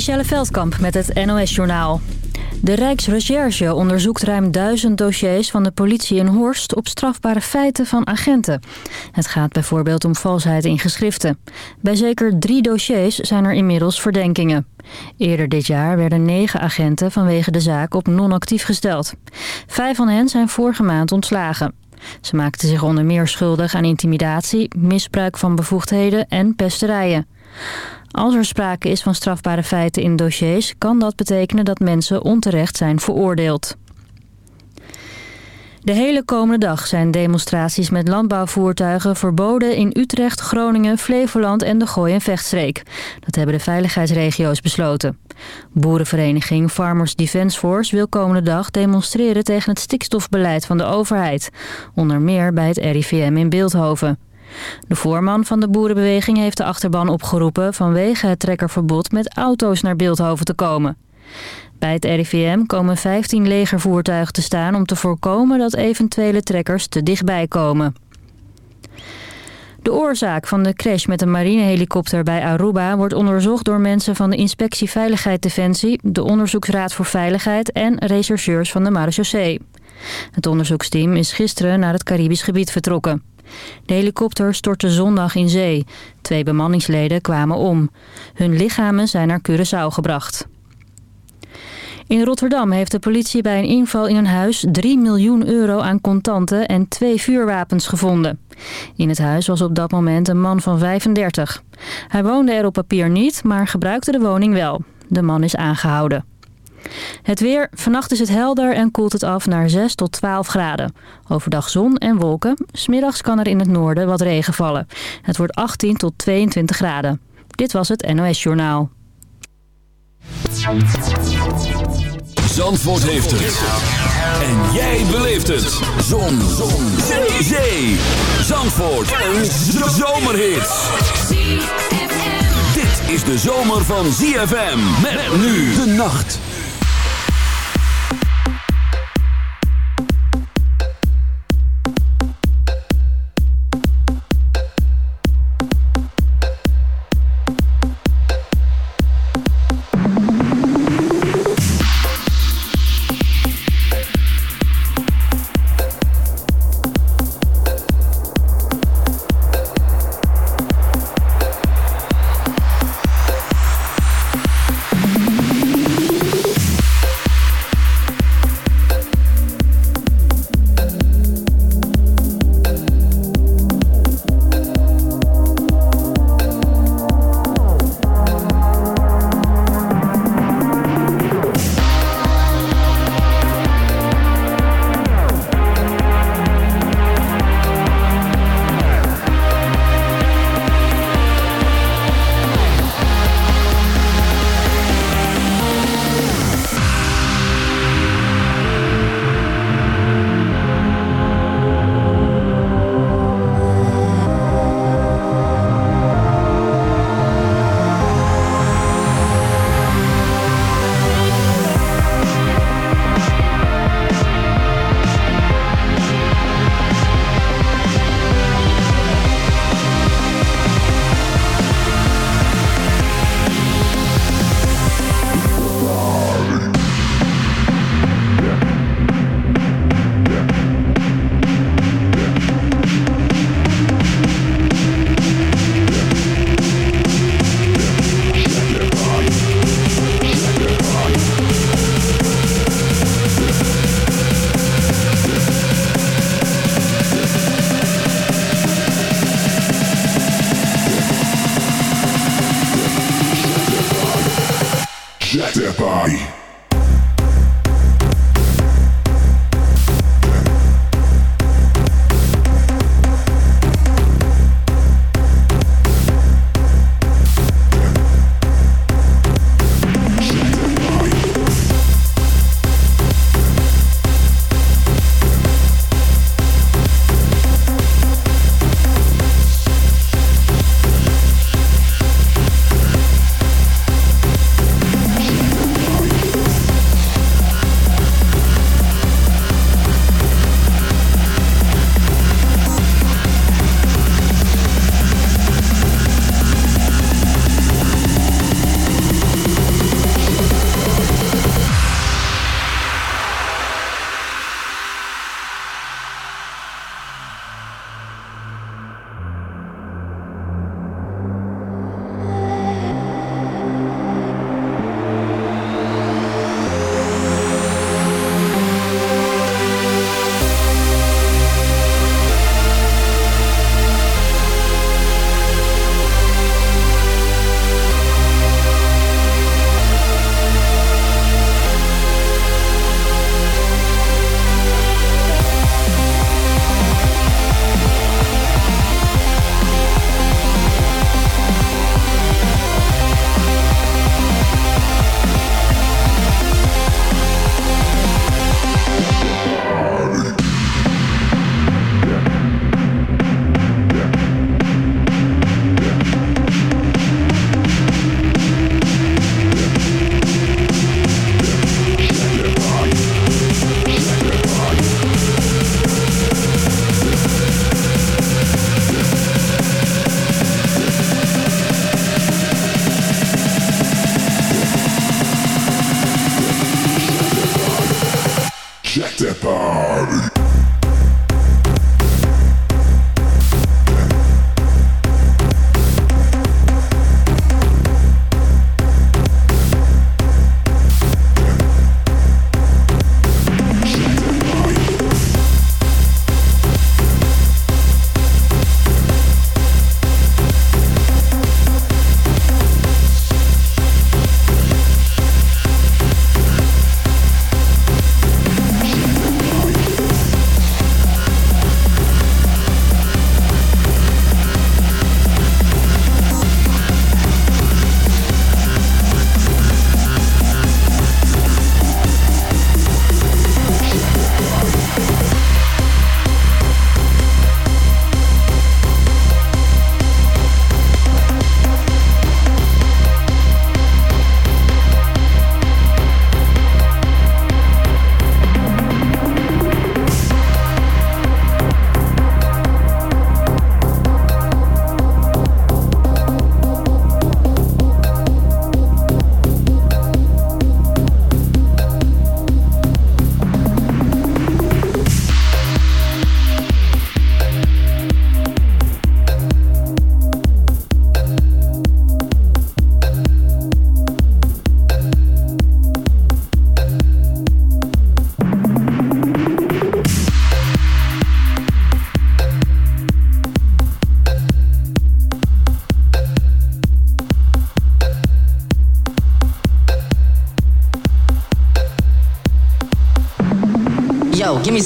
Michelle Veldkamp met het NOS-journaal. De Rijksrecherche onderzoekt ruim duizend dossiers van de politie in Horst... op strafbare feiten van agenten. Het gaat bijvoorbeeld om valsheid in geschriften. Bij zeker drie dossiers zijn er inmiddels verdenkingen. Eerder dit jaar werden negen agenten vanwege de zaak op non-actief gesteld. Vijf van hen zijn vorige maand ontslagen. Ze maakten zich onder meer schuldig aan intimidatie, misbruik van bevoegdheden en pesterijen. Als er sprake is van strafbare feiten in dossiers... kan dat betekenen dat mensen onterecht zijn veroordeeld. De hele komende dag zijn demonstraties met landbouwvoertuigen verboden in Utrecht, Groningen, Flevoland en de Gooi- en Vechtstreek. Dat hebben de veiligheidsregio's besloten. Boerenvereniging Farmers Defence Force wil komende dag demonstreren tegen het stikstofbeleid van de overheid. Onder meer bij het RIVM in Beeldhoven. De voorman van de boerenbeweging heeft de achterban opgeroepen... vanwege het trekkerverbod met auto's naar Beeldhoven te komen. Bij het RIVM komen 15 legervoertuigen te staan... om te voorkomen dat eventuele trekkers te dichtbij komen. De oorzaak van de crash met een marinehelikopter bij Aruba... wordt onderzocht door mensen van de Inspectie Veiligheid Defensie... de Onderzoeksraad voor Veiligheid en rechercheurs van de marechaussee. Het onderzoeksteam is gisteren naar het Caribisch gebied vertrokken. De helikopter stortte zondag in zee. Twee bemanningsleden kwamen om. Hun lichamen zijn naar Curaçao gebracht. In Rotterdam heeft de politie bij een inval in een huis 3 miljoen euro aan contanten en twee vuurwapens gevonden. In het huis was op dat moment een man van 35. Hij woonde er op papier niet, maar gebruikte de woning wel. De man is aangehouden. Het weer. Vannacht is het helder en koelt het af naar 6 tot 12 graden. Overdag zon en wolken. Smiddags kan er in het noorden wat regen vallen. Het wordt 18 tot 22 graden. Dit was het NOS Journaal. Zandvoort heeft het. En jij beleeft het. Zon. zon. Zee. Zee. Zandvoort. Een zomerhit. Dit is de zomer van ZFM. Met nu de nacht.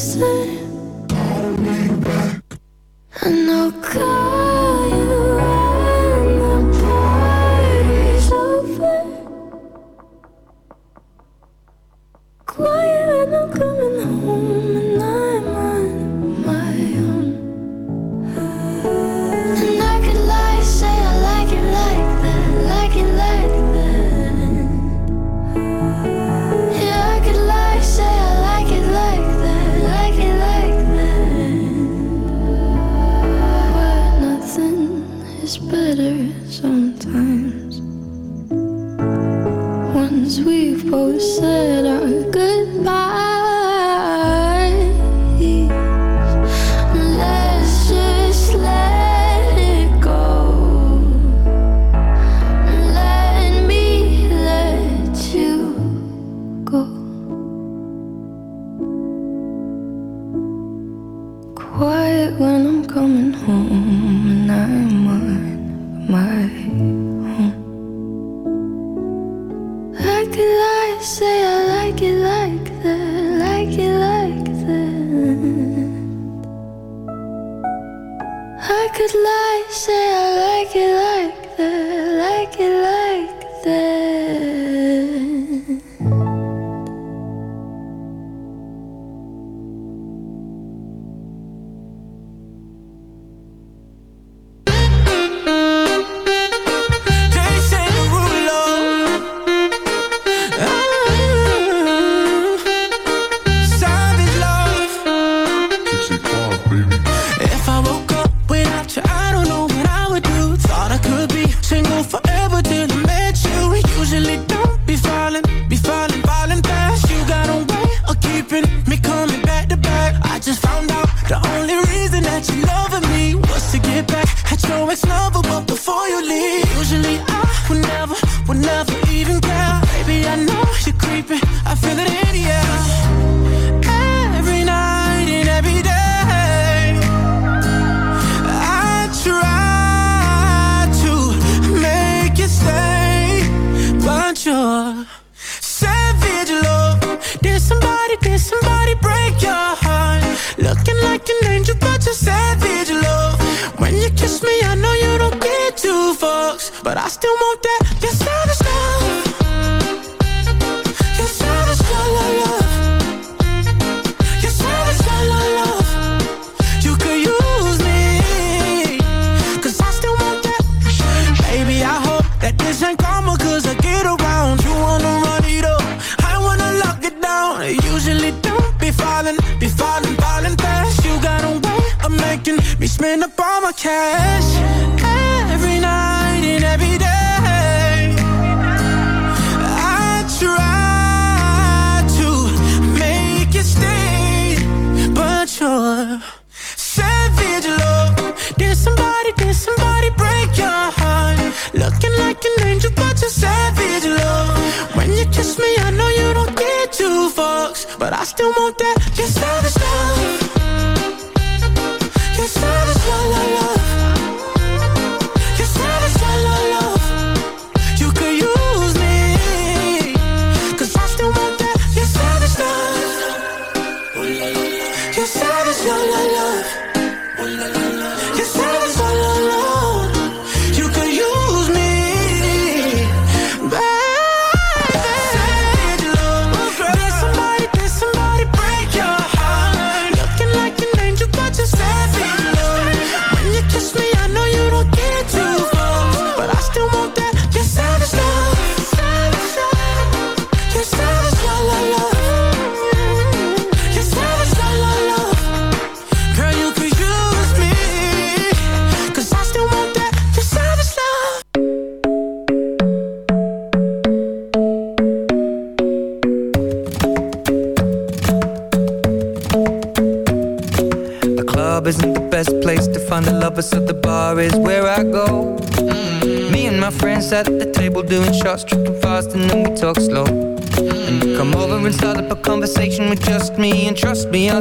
Lovers,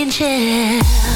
angel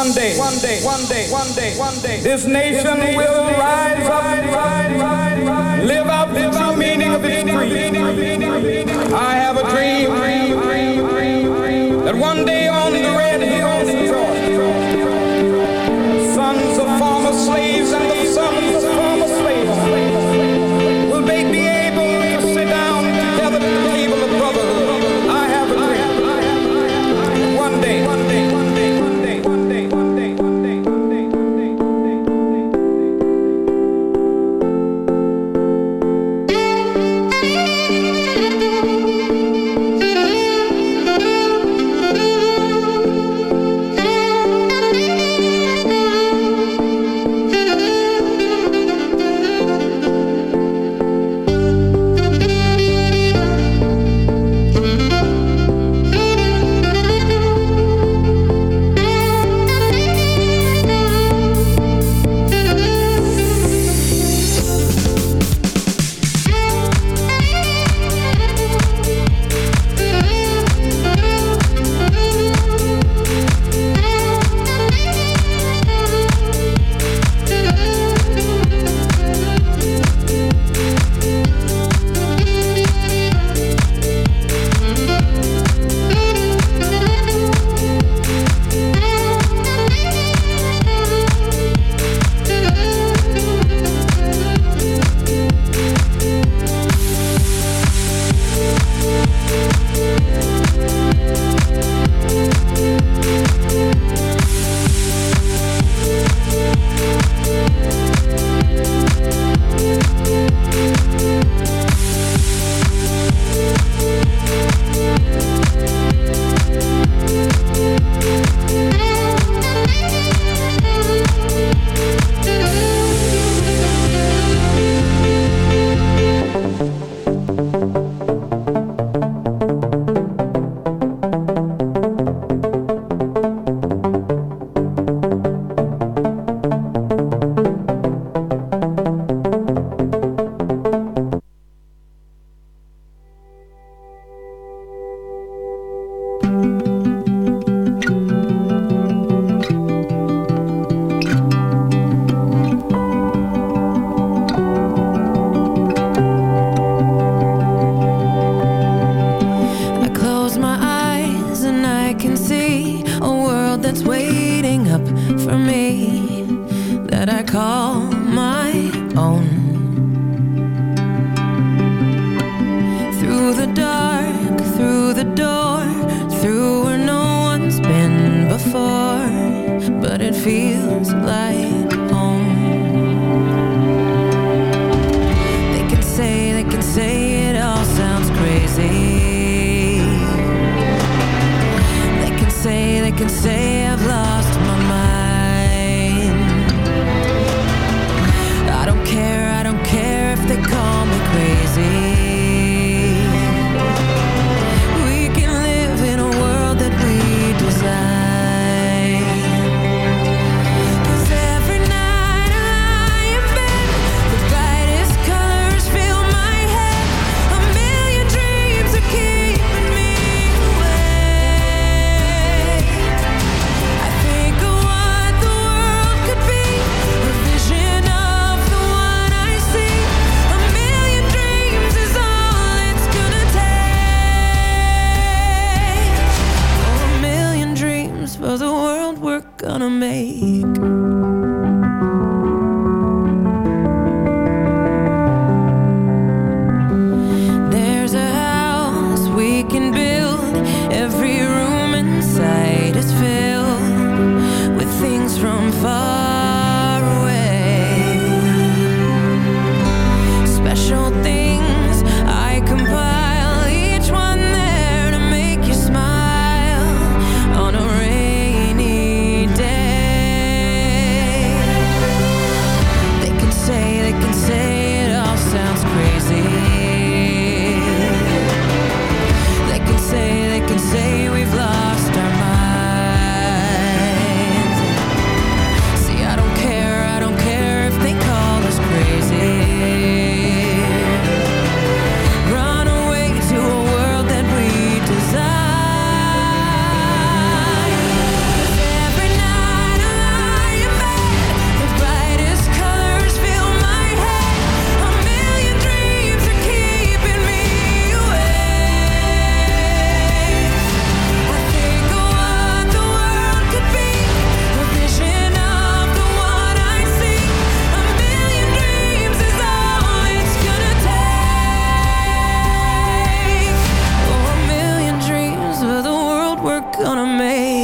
One day, one day, one day, one day, one day, this nation will rise up, live out the meaning of its creed. I have a dream that one day on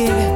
big